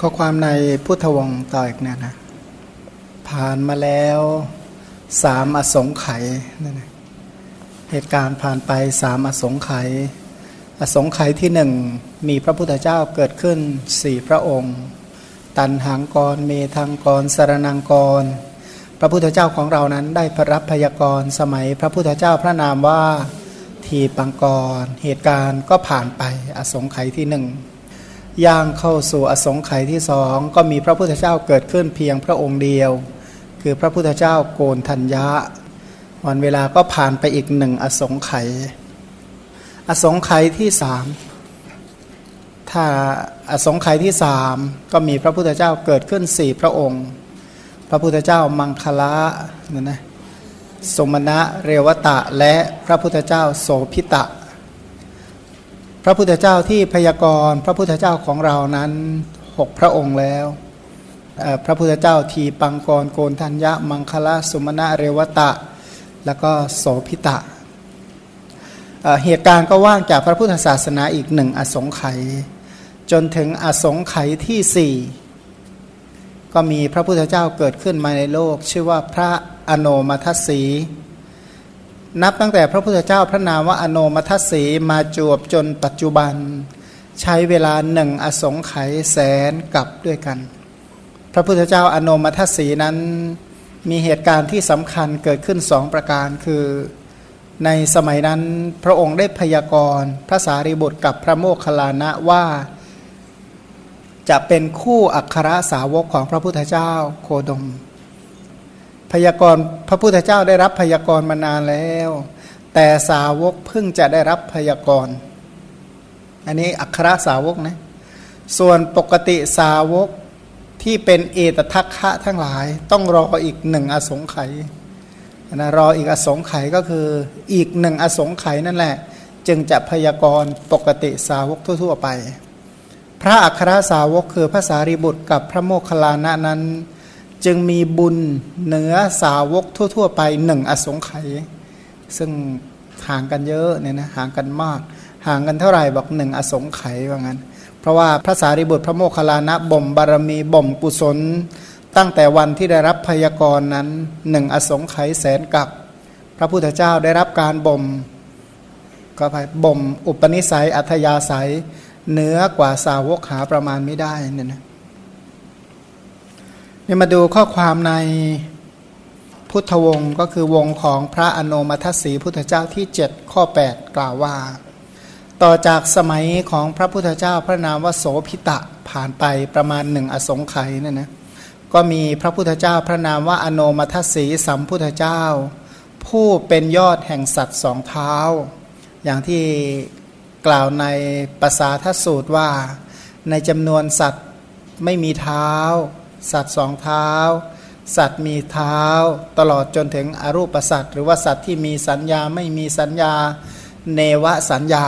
ข้อความในพุทธวงศ์ต่ออีกเนี่ยนะ ผ่านมาแล้วสามอสงไขยนั่นนะเหตุการณ์ผ่านไปสามอสงไขยอสงไขยที่หนึ่งมีพระพุทธเจ้าเกิดขึ้นสี่พระองค์ ตันหังกรเมทังกรสารนังกร พระพุทธเจ้าของเรานั้นได้พระรับพยากรสมัยพระพุทธเจ้าพระนามว่าทีปังกร เหตุการณ์ก็ผ่านไปอสงไขยที่หนึ่ง ย่างเข้าสู่อสงไขยที่สองก็มีพระพุทธเจ้าเกิดขึ้นเพียงพระองค์เดียว คือพระพุทธเจ้าโกนทัญญะ วันเวลาก็ผ่านไปอีกหนึ่งอสงไขยอสงไขยที่สามถ้าอสงไขยที่สามก็มีพระพุทธเจ้าเกิดขึ้นสี่พระองค์ พระพุทธเจ้ามังคละนะนะสมณะเรวตะและพระพุทธเจ้าโสพิตะ พระพุทธเจ้าที่พยากรณ์พระพุทธเจ้าของเรานั้นหกพระองค์แล้ว พระพุทธเจ้าทีปังกรโกนทัญญะ มังคละสุมาณะเรวตะ แล้วก็โสพิตะเหตุการณ์ก็ว่างจากพระพุทธศาสนาอีกหนึ่งอสงไขยจนถึงอสงไขยที่สี่ก็มีพระพุทธเจ้าเกิดขึ้นมาในโลก ชื่อว่าพระอโนมัทสี นับตั้งแต่พระพุทธเจ้าพระนามว่าอโนมัทสีมาจวบจนปัจจุบัน ใช้เวลาหนึ่งอสงไขยแสนกับด้วยกัน พระพุทธเจ้าอโนมัทสีนั้นมีเหตุการณ์ที่สำคัญเกิดขึ้นสองประการคือในสมัยนั้นพระองค์ได้พยากรณ์พระสารีบุตรกับพระโมคคัลลานะว่า จะเป็นคู่อัครสาวกของพระพุทธเจ้าโคดม พยากรณ์พระพุทธเจ้าได้รับพยากรณ์มานานแล้ว แต่สาวกเพิ่งจะได้รับพยากรณ์ อันนี้อัครสาวกนะส่วนปกติสาวกที่เป็นเอตทัคคะทั้งหลาย ต้องรออีกหนึ่งอสงไขยนะรออีกอสงไขยก็คืออีกหนึ่งอสงไขยนั่นแหละ จึงจะพยากรณ์ปกติสาวกทั่ว ๆ ไป พระอัครสาวกคือพระสารีบุตรกับพระโมคคัลลานะนั้น จึงมีบุญเหนือสาวกทั่ว ๆ ไปหนึ่งอสงไขยซึ่งห่างกันเยอะเนี่ยนะห่างกันมาก ห่างกันเท่าไหร่บอกหนึ่งอสงไขยว่างั้น เพราะว่าพระสารีบุตรพระโมคคัลลานะบ่มบารมีบ่มกุศล ตั้งแต่วันที่ได้รับพยากรณ์นั้นหนึ่งอสงไขยแสนกับ พระพุทธเจ้าได้รับการบ่มก็ไปบ่มอุปนิสัยอัธยาศัยเหนือกว่าสาวกหาประมาณไม่ได้เนี่ยนะ นี่มาดูข้อความในพุทธวงศ์ก็คือวงของพระอนุมัทสีพุทธเจ้าที่ 7 ข้อ 8 กล่าวว่า ต่อจากสมัยของพระพุทธเจ้าพระนามวาโสพิตะผ่านไปประมาณหนึ่งอสงไขยนี่ยนะก็มีพระพุทธเจ้าพระนามว่าอนุมัทสีสัมพุทธเจ้า ผู้เป็นยอดแห่งสัตว์สองเท้า อย่างที่กล่าวในภาษาทสูตรว่า ในจำนวนสัตว์ไม่มีเท้า สัตว์สองเท้า สัตว์มีเท้า ตลอดจนถึงอรูปสัตว์ หรือว่าสัตว์ที่มีสัญญาไม่มีสัญญาเนวสัญญา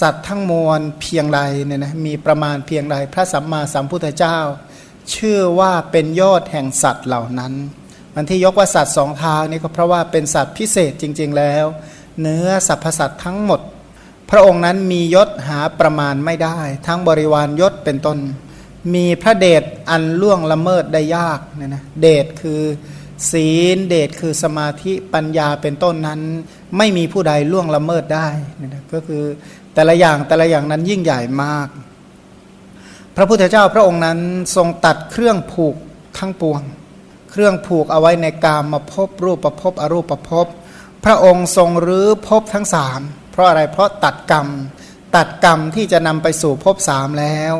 สัตว์ทั้งมวลเพียงใดเนี่ยนะมีประมาณเพียงใดพระสัมมาสัมพุทธเจ้าเชื่อว่าเป็นยอดแห่งสัตว์เหล่านั้นมันที่ยกว่าสัตว์สองเท้านี่ก็เพราะว่าเป็นสัตว์พิเศษจริง ๆแล้ว เนื้อสรรพสัตว์ทั้งหมด พระองค์นั้นมียศหาประมาณไม่ได้ ทั้งบริวารยศเป็นต้น มีพระเดชอันล่วงละเมิดได้ยากเนี่ยนะเดชคือ ศีลเดชคือสมาธิปัญญาเป็นต้นนั้น ไม่มีผู้ใดล่วงละเมิดได้เนี่ยนะก็คือแต่ละอย่างแต่ละอย่างนั้นยิ่งใหญ่มาก พระพุทธเจ้าพระองค์นั้นทรงตัดเครื่องผูกทั้งปวง เครื่องผูกเอาไว้ในกามมาพบรูปประพบอรูปประพบพระองค์ทรงรื้อพบทั้งสามเพราะอะไรเพราะตัดกรรม ตัดกรรมที่จะนำไปสู่ภพสามแล้ว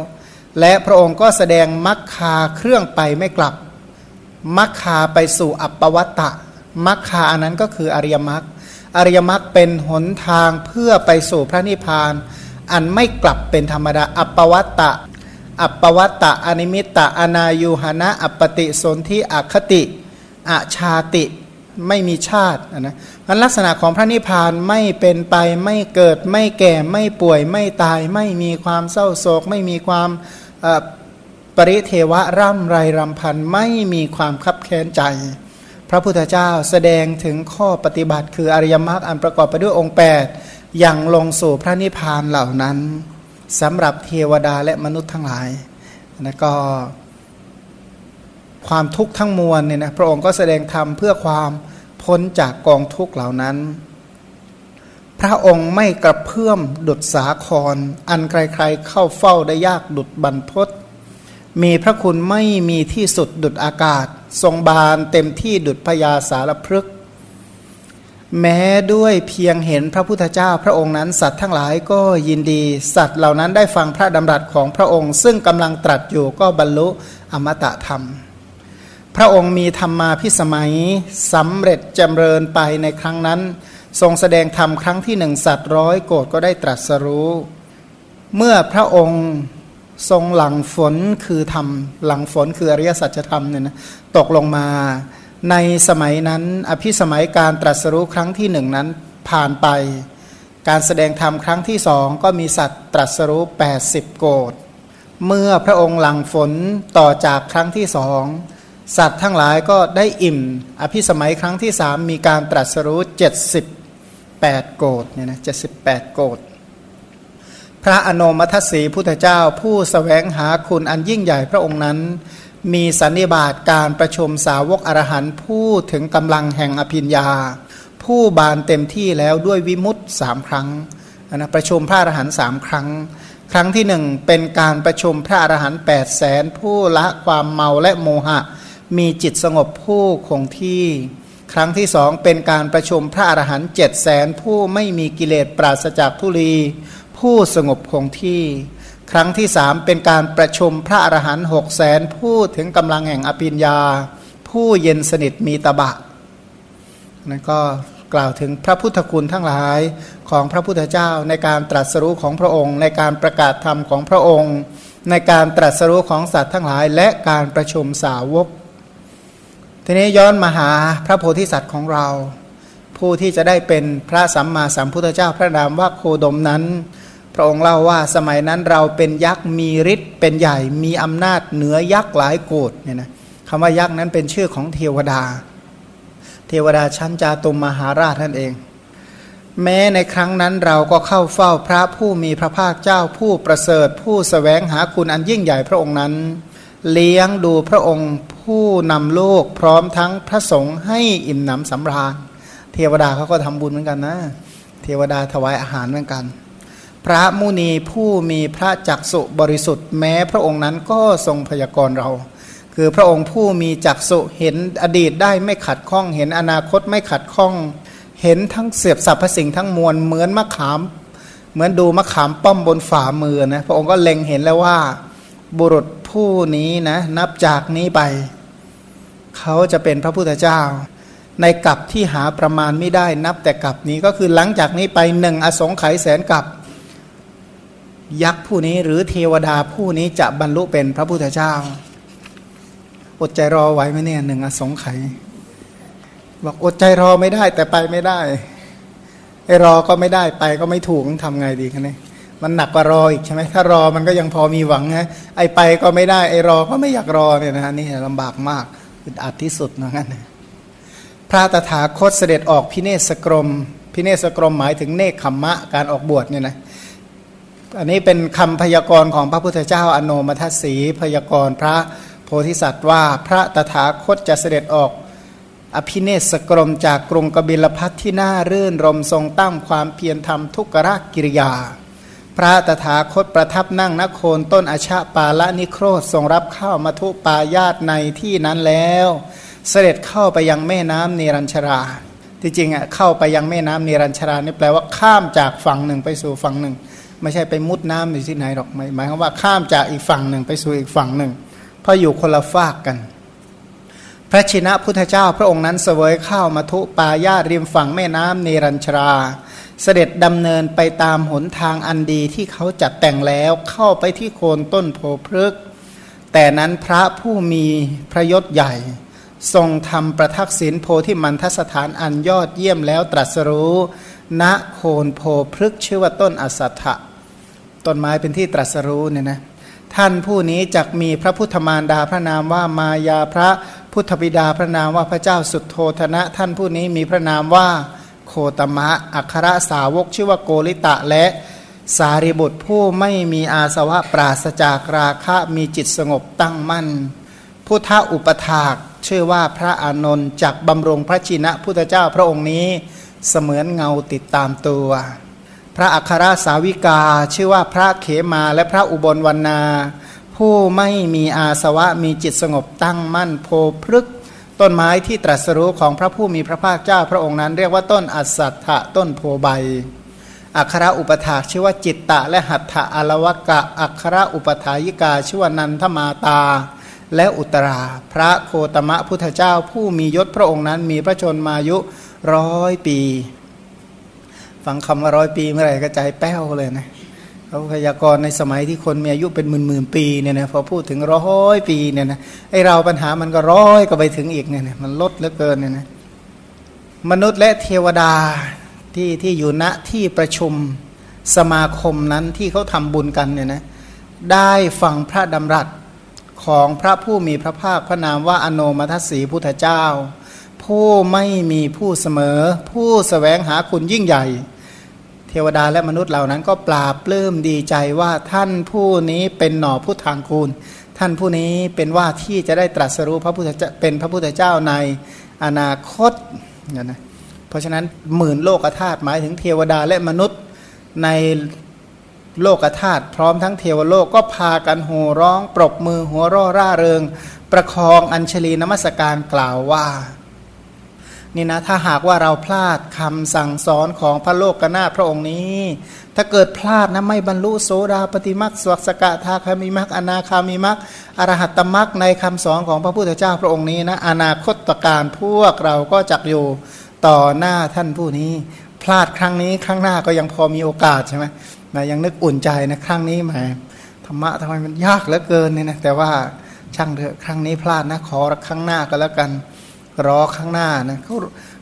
และพระองค์ก็แสดงมัคคาเครื่องไปไม่กลับมัคคาไปสู่อัปปวัตตะมัคคาอันนั้นก็คืออริยมรรคอริยมรรคเป็นหนทางเพื่อไปสู่พระนิพพาน อันไม่กลับเป็นธรรมดา อัปปวัตตะ อัปปวัตตะอนิมิตตะอนายุหนะอัปปติสนธิอคติอชาติไม่มีชาตินะมันลักษณะของพระนิพพานไม่เป็นไปไม่เกิดไม่แก่ไม่ป่วยไม่ตาย ไม่มีความเศร้าโศก ไม่มีความ ปริเทวะร่ำไรรำพันไม่มีความคับแค้นใจ พระพุทธเจ้าแสดงถึงข้อปฏิบัติ คืออริยมรรคอันประกอบไปด้วยองค์ 8 อย่างลงสู่พระนิพพานเหล่านั้นสำหรับเทวดาและมนุษย์ทั้งหลายนะก็ความทุกข์ทั้งมวลเนี่ยนะพระองค์ก็แสดงธรรมเพื่อความพ้นจากกองทุกข์เหล่านั้น พระองค์ไม่กระเพื่อมดุดสาคร อันใครๆเข้าเฝ้าได้ยากดุดบรรพศมีพระคุณไม่มีที่สุดดุดอากาศ ทรงบานเต็มที่ดุดพยาสารพฤกษ์แม้ด้วยเพียงเห็นพระพุทธเจ้าพระองค์นั้นสัตว์ทั้งหลายก็ยินดี สัตว์เหล่านั้นได้ฟังพระดำรัสของพระองค์ ซึ่งกำลังตรัสอยู่ก็บรรลุอมตะธรรม พระองค์มีธรรมาพิสมัยสำเร็จจำเริญไปในครั้งนั้น ทรงแสดงธรรมครั้งที่หนึ่งสัตว์ร้อยโกรธก็ได้ตรัสรู้ เมื่อพระองค์ทรงหลังฝนคือธรรมหลังฝนคืออริยสัจธรรมเนี่ยนะตกลงมาในสมัยนั้น อภิสมัยการตรัสรู้ครั้งที่หนึ่งนั้นผ่านไป การแสดงธรรมครั้งที่สองก็มีสัตว์ตรัสรู้ 80 โกดเมื่อพระองค์หลังฝนต่อจากครั้งที่สองสัตว์ทั้งหลายก็ได้อิ่ม อภิสมัยครั้งที่สามมีการตรัสรู้ 78 โกดเนี่ยนะ78โกดพระอนุมัตสีพุทธเจ้าผู้สแสวงหาคุณอันยิ่งใหญ่พระองค์นั้น มีสันนิบาตการประชุมสาวกอรหันผู้ถึงกำลังแห่งอภิญญา ผู้บานเต็มที่แล้วด้วยวิมุตต์สามครั้งนะประชุมพระอรหันต์สามครั้ง ครั้งที่หนึ่งเป็นการประชุมพระอรหันต์แปดแสนผู้ละความเมาและโมหะ มีจิตสงบผู้คงที่ ครั้งที่สองเป็นการประชุมพระอรหันต์เจ็ดแสนผู้ไม่มีกิเลสปราศจากทุลี ผู้สงบคงที่ ครั้งที่สามเป็นการประชุมพระอรหันต์หกแสนผู้ถึงกำลังแห่งอภิญญา ผู้เย็นสนิทมีตบะนั่นก็กล่าวถึงพระพุทธคุณทั้งหลายของพระพุทธเจ้าในการตรัสรู้ของพระองค์ ในการประกาศธรรมของพระองค์ ในการตรัสรู้ของสัตว์ทั้งหลาย และการประชุมสาวก ทีนี้ย้อนมาหาพระโพธิสัตว์ของเรา ผู้ที่จะได้เป็นพระสัมมาสัมพุทธเจ้าพระนามว่าโคดมนั้น พระองค์เล่าว่าสมัยนั้นเราเป็นยักษ์มีฤทธิ์เป็นใหญ่มีอำนาจเหนือยักษ์หลายโกดเนี่ยนะคำว่ายักษ์นั้นเป็นชื่อของเทวดา เทวดาชั้นจาตุมมหาราชท่นเอง แม้ในครั้งนั้นเราก็เข้าเฝ้าพระผู้มีพระภาคเจ้าผู้ประเสริฐผู้สแสวงหาคุณอันยิ่งใหญ่พระองค์นั้นเลี้ยงดูพระองค์ ผู้นำโลกพร้อมทั้งพระสงฆ์ให้อิ่มหนำสำราญ เทวดาเขาก็ทำบุญเหมือนกันนะ เทวดาถวายอาหารเหมือนกัน พระมุนีผู้มีพระจักสุบริสุทธิ์แม้พระองค์นั้นก็ทรงพยากรณ์เรา คือพระองค์ผู้มีจักสุเห็นอดีตได้ไม่ขัดข้อง เห็นอนาคตไม่ขัดข้อง เห็นทั้งเสียบสัพพสิ่งทั้งมวลเหมือนมะขาม เหมือนดูมะขามป้อมบนฝ่ามือนะพระองค์ก็เล็งเห็นแล้วว่า บุรุษผู้นี้นะนับจากนี้ไป เขาจะเป็นพระพุทธเจ้า ในกับที่หาประมาณไม่ได้นับแต่กับนี้ก็คือหลังจากนี้ไปหนึ่งอสงไขยแสนกับ ยักษ์ผู้นี้หรือเทวดาผู้นี้จะบรรลุเป็นพระพุทธเจ้า อดใจรอไว้ไหมเนี่ยหนึ่งอสงไขยบอกอดใจรอไม่ได้แต่ไปไม่ได้ไอ้รอก็ไม่ได้ไปก็ไม่ถูกทำไงดีกันเนี่ย มันหนักกว่ารออีกใช่ไหมถ้ารอมันก็ยังพอมีหวังนะไอไปก็ไม่ได้ไอรอก็ไม่อยากรอเนี่ยนะนี่ลำบากมากอึดอัดที่สุดนะงั้นพระตถาคตเสด็จออกพิเนศกรม พิเนศกรมหมายถึงเนคขมมะการออกบวชเนี่ยนะอันนี้เป็นคำพยากรณ์ของพระพุทธเจ้าอโนมัทสีพยากรณ์พระโพธิสัตว์ว่าพระตถาคตจะเสด็จออกอภิเนศกรมจากกรุงกบิลพัทที่น่ารื่นรมทรงตั้งความเพียรทำทุกขรกิริยา พระตถาคตประทับนั่งนโคนต้นอชาปาละนิโครธทรงรับข้าวมาทุปายาตในที่นั้นแล้ว เสด็จเข้าไปยังแม่น้ำเนรัญชราที่จริงอะเข้าไปยังแม่น้ำเนรัญชรานี่แปลว่าข้ามจากฝั่งหนึ่งไปสู่ฝั่งหนึ่ง ไม่ใช่ไปมุดน้ำอยู่ที่ไหนหรอกหมายความว่าข้ามจากอีกฝั่งหนึ่งไปสู่อีกฝั่งหนึ่ง เพราะอยู่คนละฝากกัน พระชินะพุทธเจ้าพระองค์นั้นเสวยข้าวมาทุปายาตริมฝั่งแม่น้ำเนรัญชรา เสด็จดำเนินไปตามหนทางอันดีที่เขาจัดแต่งแล้วเข้าไปที่โคนต้นโพพฤกแต่นั้นพระผู้มีพระยศใหญ่ ทรงทำประทักษิณโพธิมันทสถานอันยอดเยี่ยมแล้วตรัสรู้ ณโคนโพพฤกชื่อว่าต้นอสัตถะต้นไม้เป็นที่ตรัสรู้เนี่ยนะท่านผู้นี้จักมีพระพุทธมารดาพระนามว่ามายาพระพุทธบิดาพระนามว่าพระเจ้าสุดโทธนะ ท่านผู้นี้มีพระนามว่า โคตมะ อัครสาวกชื่อว่าโกริตะและสารีบุตรผู้ไม่มีอาสวะปราศจากราคะมีจิตสงบตั้งมั่น พุทธอุปถากชื่อว่าพระอานนท์จากบำรงพระชินะพุทธเจ้าพระองค์นี้เสมือนเงาติดตามตัว พระอัครสาวิกาชื่อว่าพระเขมาและพระอุบลวรรณา ผู้ไม่มีอาสวะมีจิตสงบตั้งมั่นโพพฤก ต้นไม้ที่ตรัสรู้ของพระผู้มีพระภาคเจ้าพระองค์นั้น เรียกว่าต้นอัสสัทธะต้นโพใบ อัครอุปถาชื่อว่าจิตตะ และหัตถะอลวกะ อัครอุปถายิกาชื่อว่านันทมาตา และอุตรา พระโคตมะพุทธเจ้าผู้มียศพระองค์นั้น มีพระชนมายุร้อยปี ฟังคำว่าร้อยปีเมื่อไหร่ก็ใจแป้วเลยนะ เขาพยากรณ์ในสมัยที่คนมีอายุเป็นหมื่นหมื่นปีเนี่ยนะพอพูดถึงร้อยปีเนี่ยนะไอเราปัญหามันก็ร้อยก็ไปถึงอีกเนี่ยนะมันลดเหลือเกินเนี่ยนะมนุษย์และเทวดาที่ที่อยู่ณที่ประชุมสมาคมนั้นที่เขาทำบุญกันเนี่ยนะได้ฟังพระดำรัสของพระผู้มีพระภาคพระนามว่าอโนมัทสีพุทธเจ้า ผู้ไม่มีผู้เสมอ ผู้สแสวงหาคุณยิ่งใหญ่ เทวดาและมนุษย์เหล่านั้นก็ปราบปลื้มดีใจว่าท่านผู้นี้เป็นหน่อผู้ทางคูณ ท่านผู้นี้เป็นว่าที่จะได้ตรัสรู้พระพุทธเจ้าเป็นพระพุทธเจ้าในอนาคตเนี่ยนะเพราะฉะนั้นหมื่นโลกธาตุหมายถึงเทวดาและมนุษย์ในโลกธาตุพร้อมทั้งเทวโลกก็พากันโห่ร้อง ปรบมือหัวร่อร่าเริง ประคองอัญชลีนมัสการกล่าวว่า นี่นะถ้าหากว่าเราพลาดคำสั่งสอนของพระโลกกนาพระองค์นี้ ถ้าเกิดพลาดนะไม่บรรลุโสดาปฏิมักสวัสกะทาคามิมักอนาคามิมักอรหัตตมักในคำสอนของพระพุทธเจ้าพระองค์นี้นะอนาคตการพวกเราก็จักอยู่ต่อหน้าท่านผู้นี้ พลาดครั้งนี้ครั้งหน้าก็ยังพอมีโอกาสใช่ไหมนะยังนึกอุ่นใจนะครั้งนี้แหมธรรมะทำไมมันยากเหลือเกินเนี่ยนะแต่ว่าช่างเถอะครั้งนี้พลาดนะขอครั้งหน้าก็แล้วกัน รอข้างหน้านะเขา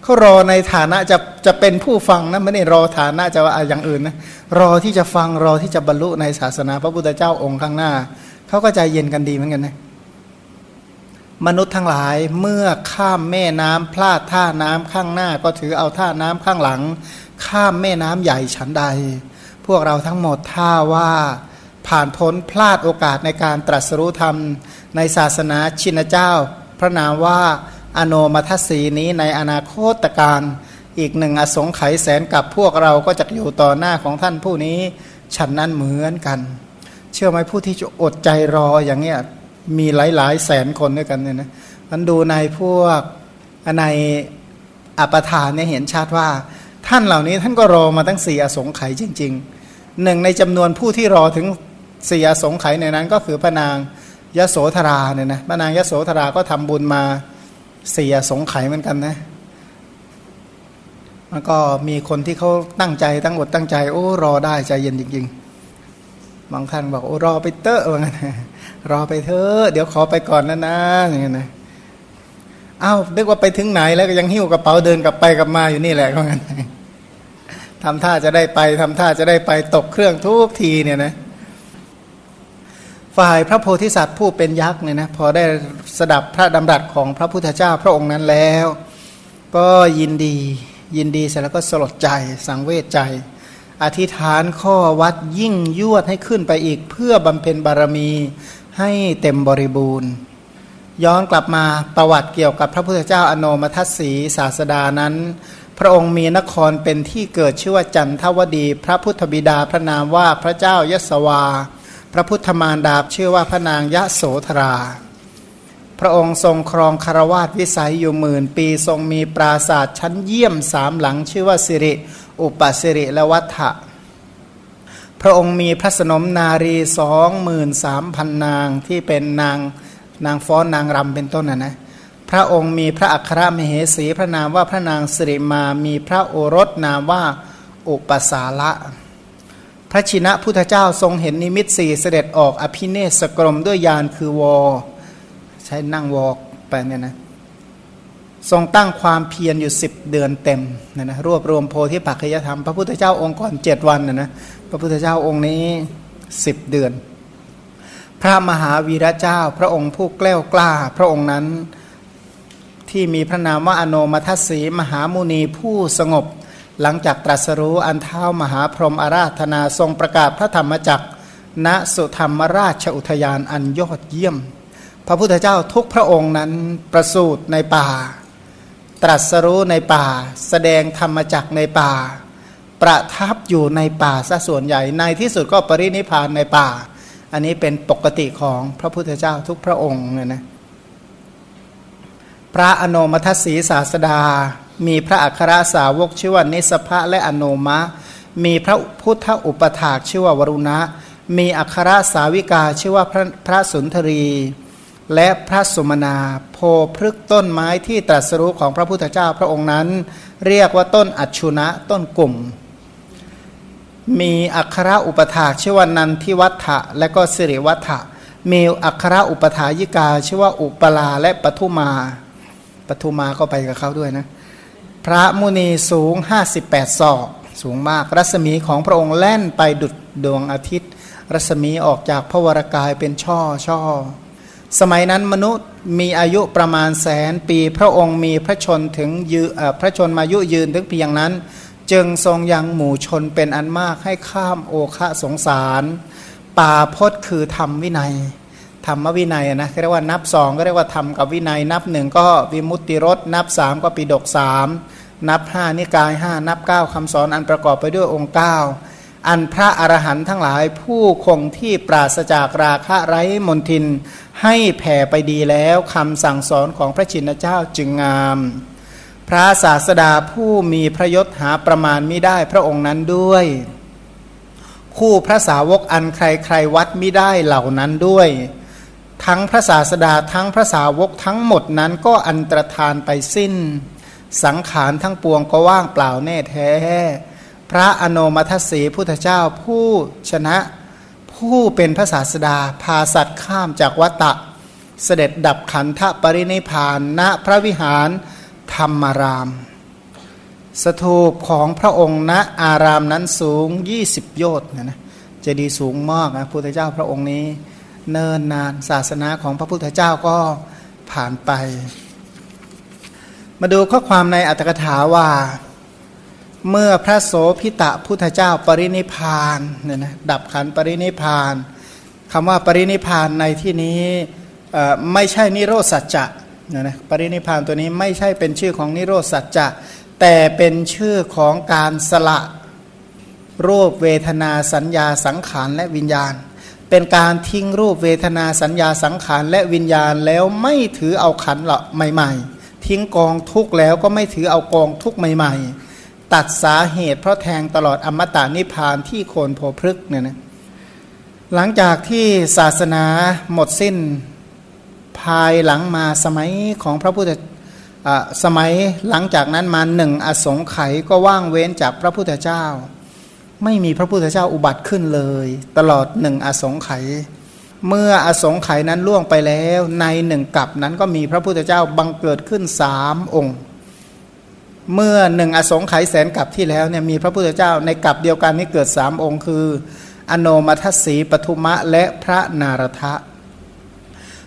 เขารอในฐานะจะจะเป็นผู้ฟังนะไม่ได้รอฐานะจะว่าอย่างอื่นนะรอที่จะฟังรอที่จะบรรลุในศาสนาพระพุทธเจ้าองค์ข้างหน้าเขาก็ใจเย็นกันดีเหมือนกันนะมนุษย์ทั้งหลายเมื่อข้ามแม่น้ำพลาดท่าน้ำข้างหน้า ก็ถือเอาท่าน้ำข้างหลัง ข้ามแม่น้ำใหญ่ฉันใด พวกเราทั้งหมดท่าว่าผ่านพ้นพลาดโอกาสในการตรัสรู้ธรรม ในศาสนาชินเจ้า พระนามว่า อโนมัทสีนี้ในอนาคตการอีกหนึ่งอสงไขยแสนกับพวกเราก็จะอยู่ต่อหน้าของท่านผู้นี้ ฉันนั้นเหมือนกัน เชื่อไหมผู้ที่จะอดใจรออย่างเนี้ยมีหลายหลายแสนคนด้วยกันเนี่ยนะมันดูในพวกในอัปทานเนี่ยเห็นชัดว่า ท่านเหล่านี้ท่านก็รอมาตั้งสี่อสงไขยจริงๆหนึ่งในจำนวนผู้ที่รอถึงสี่อสงไขยในนั้นก็คือพระนางยโสธราเนี่ยนะพระนางยโสธราก็ทำบุญมา สี่อสงไขยเหมือนกันนะมันก็มีคนที่เขาตั้งใจตั้งอดตั้งใจ โอ้รอได้ใจเย็นจริง ๆ บางท่านบอกโอ้รอไปเตอะว่างั้นรอไปเถอะเดี๋ยวขอไปก่อนนะนะอย่างเงี้ยนะอ้าวเรียกว่าไปถึงไหนแล้วก็ยังหิ้วกระเป๋าเดินกลับไปกลับมาอยู่นี่แหละก็งั้นทำท่าจะได้ไปทำท่าจะได้ไปตกเครื่องทุกทีเนี่ยนะ ฝ่ายพระโพธิสัตว์ผู้เป็นยักษ์เนี่ยนะพอได้สดับพระดำรัสของพระพุทธเจ้าพระองค์นั้นแล้ว ก็ยินดียินดีเสร็จแล้วก็สลดใจสังเวชใจ อธิษฐานข้อวัดยิ่งยวดให้ขึ้นไปอีก เพื่อบำเพ็ญบารมีให้เต็มบริบูรณ์ ย้อนกลับมาประวัติเกี่ยวกับพระพุทธเจ้าอโนมทัศสีศาสดานั้น พระองค์มีนครเป็นที่เกิดชื่อว่าจันทวดี พระพุทธบิดาพระนามว่าพระเจ้ายศวา พระพุทธมารดาชื่อว่าพระนางยะโสธรา พระองค์ทรงครองคารวาสวิสัยอยู่หมื่นปีทรงมีปราศาสตร์ชั้นเยี่ยมสามหลังชื่อว่าสิริ อุปสิริและวัฏฐะพระองค์มีพระสนมนารีสองหมื่นสามพันนางที่เป็นนางนางฟ้อนนางรำเป็นต้นนะนะพระองค์มีพระอัครมเหสีพระนามว่าพระนางสิริมามีพระโอรสนามว่าอุปสาละ พระชินะพุทธเจ้าทรงเห็นนิมิตสี่เสด็จออกอภิเนศกรมด้วยยานคือวอ ใช้นั่งวอกไปเนี่ยนะทรงตั้งความเพียรอยู่สิบเดือนเต็มนะนะรวบรวมโพธิปัจจยธรรม พระพุทธเจ้าองค์ก่อนเจ็ดวันนะนะพระพุทธเจ้าองค์นี้สิบเดือน พระมหาวีระเจ้า พระองค์ผู้แกล้วกล้า พระองค์นั้นที่มีพระนามว่าอโนมัทสีมหามุนีผู้สงบ หลังจากตรัสรู้อันเท้ามหาพรหมอาราธนาทรงประกาศพระธรรมจักรณสุธรรมราชอุทยานอันยอดเยี่ยม พระพุทธเจ้าทุกพระองค์นั้นประสูติในป่า ตรัสรู้ในป่า แสดงธรรมจักในป่า ประทับอยู่ในป่าซะส่วนใหญ่ในที่สุดก็ปรินิพานในป่า อันนี้เป็นปกติของพระพุทธเจ้าทุกพระองค์เนี่ยนะพระอนุมัติสีศาสดา มีพระอัครสาวกชื่อว่านิสภะและอโนมะ มีพระพุทธอุปถากชื่อว่าวรุณะ มีอัครสาวิกาชื่อว่าพระพระสุนทรี และพระสุมนา โพพฤกต้นไม้ที่ตรัสรู้ของพระพุทธเจ้าพระองค์นั้น เรียกว่าต้นอัชุนะต้นกลุ่ม มีอัครอุปถากชื่อว่านันทิวัฏะและก็สิริวัฏะมีอัครอุปถายิกาชื่อว่าอุปลาและปทุมาปทุมาก็ไปกับเขาด้วยนะ พระมุนีสูง 58 ศอก สูงมากรัศมีของพระองค์แล่นไปดุดดวงอาทิตย์ รัศมีออกจากพระวรากายเป็นช่อช่อสมัยนั้นมนุษย์มีอายุประมาณแสนปี พระองค์มีพระชนถึงยืพระชนมายุยืนถึงเพียงนั้น จึงทรงยังหมู่ชนเป็นอันมากให้ข้ามโอคะสงสาร ป่าพดคือธรรมวินัย ธรรมวินัยนะเรียกว่านับสองก็เรียกว่าธรรมกับวินัย นับหนึ่งก็วิมุตติรสนับสามก็ปิดกสามนับห้านิกายห้านับเก้าคำสอนอันประกอบไปด้วยองค์เก้าอันพระอรหันต์ทั้งหลายผู้คงที่ปราศจากราคะไร้มนทิน ให้แผ่ไปดีแล้วคำสั่งสอนของพระชินเจ้าจึงงาม พระศาสดาผู้มีพระยศหาประมาณไม่ได้พระองค์นั้นด้วย คู่พระสาวกอันใครใครวัดไม่ได้เหล่านั้นด้วย ทั้งพระศาสดาทั้งพระสาวกทั้งหมดนั้นก็อันตรธานไปสิ้น สังขารทั้งปวงก็ว่างเปล่าแน่แท้ พระอนุมัติสีพุทธเจ้าผู้ชนะ ผู้เป็นพระศาสดาพาสัตว์ข้ามจากวัตะ เสด็จดับขันธปรินิพานณพระวิหารธรรมาราม สถูปของพระองค์ณอารามนั้นสูง 20 โยชน์นะนะจะดีสูงมากนะพุทธเจ้าพระองค์นี้ เนินนาน ศาสนาของพระพุทธเจ้าก็ผ่านไป มาดูข้อความในอัตถกถาว่าเมื่อพระโสพิตะพุทธเจ้าปรินิพานเนี่ยนะดับขันปรินิพานคำว่าปรินิพานในที่นี้ไม่ใช่นิโรธสัจจะเนี่ยนะปรินิพานตัวนี้ไม่ใช่เป็นชื่อของนิโรธสัจจะแต่เป็นชื่อของการสละรูปเวทนาสัญญาสังขารและวิญญาณ เป็นการทิ้งรูปเวทนาสัญญาสังขารและวิญญาณแล้วไม่ถือเอาขันหละใหม่ ๆ ทิ้งกองทุกแล้วก็ไม่ถือเอากองทุกใหม่ ๆ ตัดสาเหตุเพราะแทงตลอดอมตะนิพพานที่โคนโพพฤกเนี่ยนะหลังจากที่ศาสนาหมดสิ้นภายหลังมาสมัยของพระพุทธสมัยหลังจากนั้นมาหนึ่งอสงไขยก็ว่างเว้นจากพระพุทธเจ้า ไม่มีพระพุทธเจ้าอุบัติขึ้นเลย ตลอดหนึ่งอสงไขยเมื่ออสงไขยนั้นล่วงไปแล้ว ในหนึ่งกับนั้นก็มีพระพุทธเจ้าบังเกิดขึ้นสามองค์ เมื่อหนึ่งอสงไขยแสนกับที่แล้วเนี่ยมีพระพุทธเจ้าในกับเดียวกันนี้เกิดสามองค์ คือ อโนมัทสีปทุมะและพระนารทะ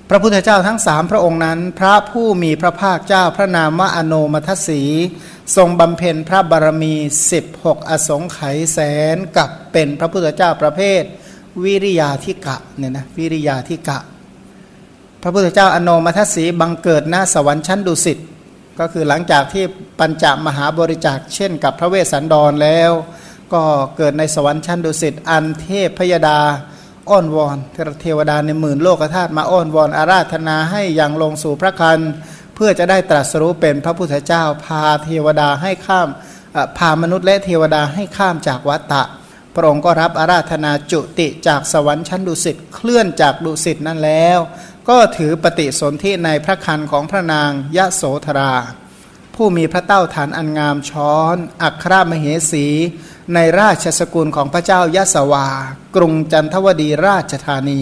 พระพุทธเจ้าทั้งสามพระองค์นั้น พระผู้มีพระภาคเจ้าพระนามว่าอโนมัทสี ทรงบำเพ็ญพระบารมี 16 อสงไขยแสนกับเป็นพระพุทธเจ้าประเภท วิริยาธิกะเนี่ยนะวิริยาธิกะ พระพุทธเจ้าอโนมัทสีบังเกิดหน้าสวรรค์ชั้นดุสิตก็คือหลังจากที่ปัญจมหาบริจาคเช่นกับพระเวสสันดรแล้ว ก็เกิดในสวรรค์ชั้นดุสิตอันเทพพยดา อ้อนวอนเทวดาในหมื่นโลกธาตุมาอ้อนวอนอาราธนาให้อย่างลงสู่พระคันเพื่อจะได้ตรัสรู้เป็นพระพุทธเจ้าพาเทวดาให้ข้ามพามนุษย์และเทวดาให้ข้ามจากวัตตะ พระองค์ก็รับอาราธนาจุติจากสวรรค์ชั้นดุสิตเคลื่อนจากดุสิตนั่นแล้ว ก็ถือปฏิสนธิในพระคันของพระนางยะโสธรา ผู้มีพระเต้าฐานอันงามช้อน อัครมเหสี ในราชสกุลของพระเจ้ายะสวา กรุงจันทวดีราชธานี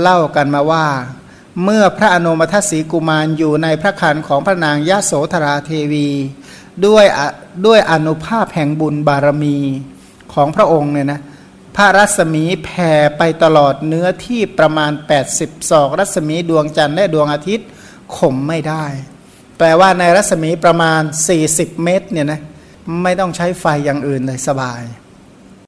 เล่ากันมาว่า เมื่อพระอนุมัติสีกุมารอยู่ในพระคันของพระนางยะโสธราเทวี ด้วยด้วยอนุภาพแห่งบุญบารมีของพระองค์เนี่ยนะพระรัศมีแผ่ไปตลอดเนื้อที่ประมาณ 80ศอกรัศมีดวงจันทร์และดวงอาทิตย์ข่มไม่ได้ แปลว่าในรัศมีประมาณ 40 เมตรเนี่ยนะไม่ต้องใช้ไฟอย่างอื่นเลยสบาย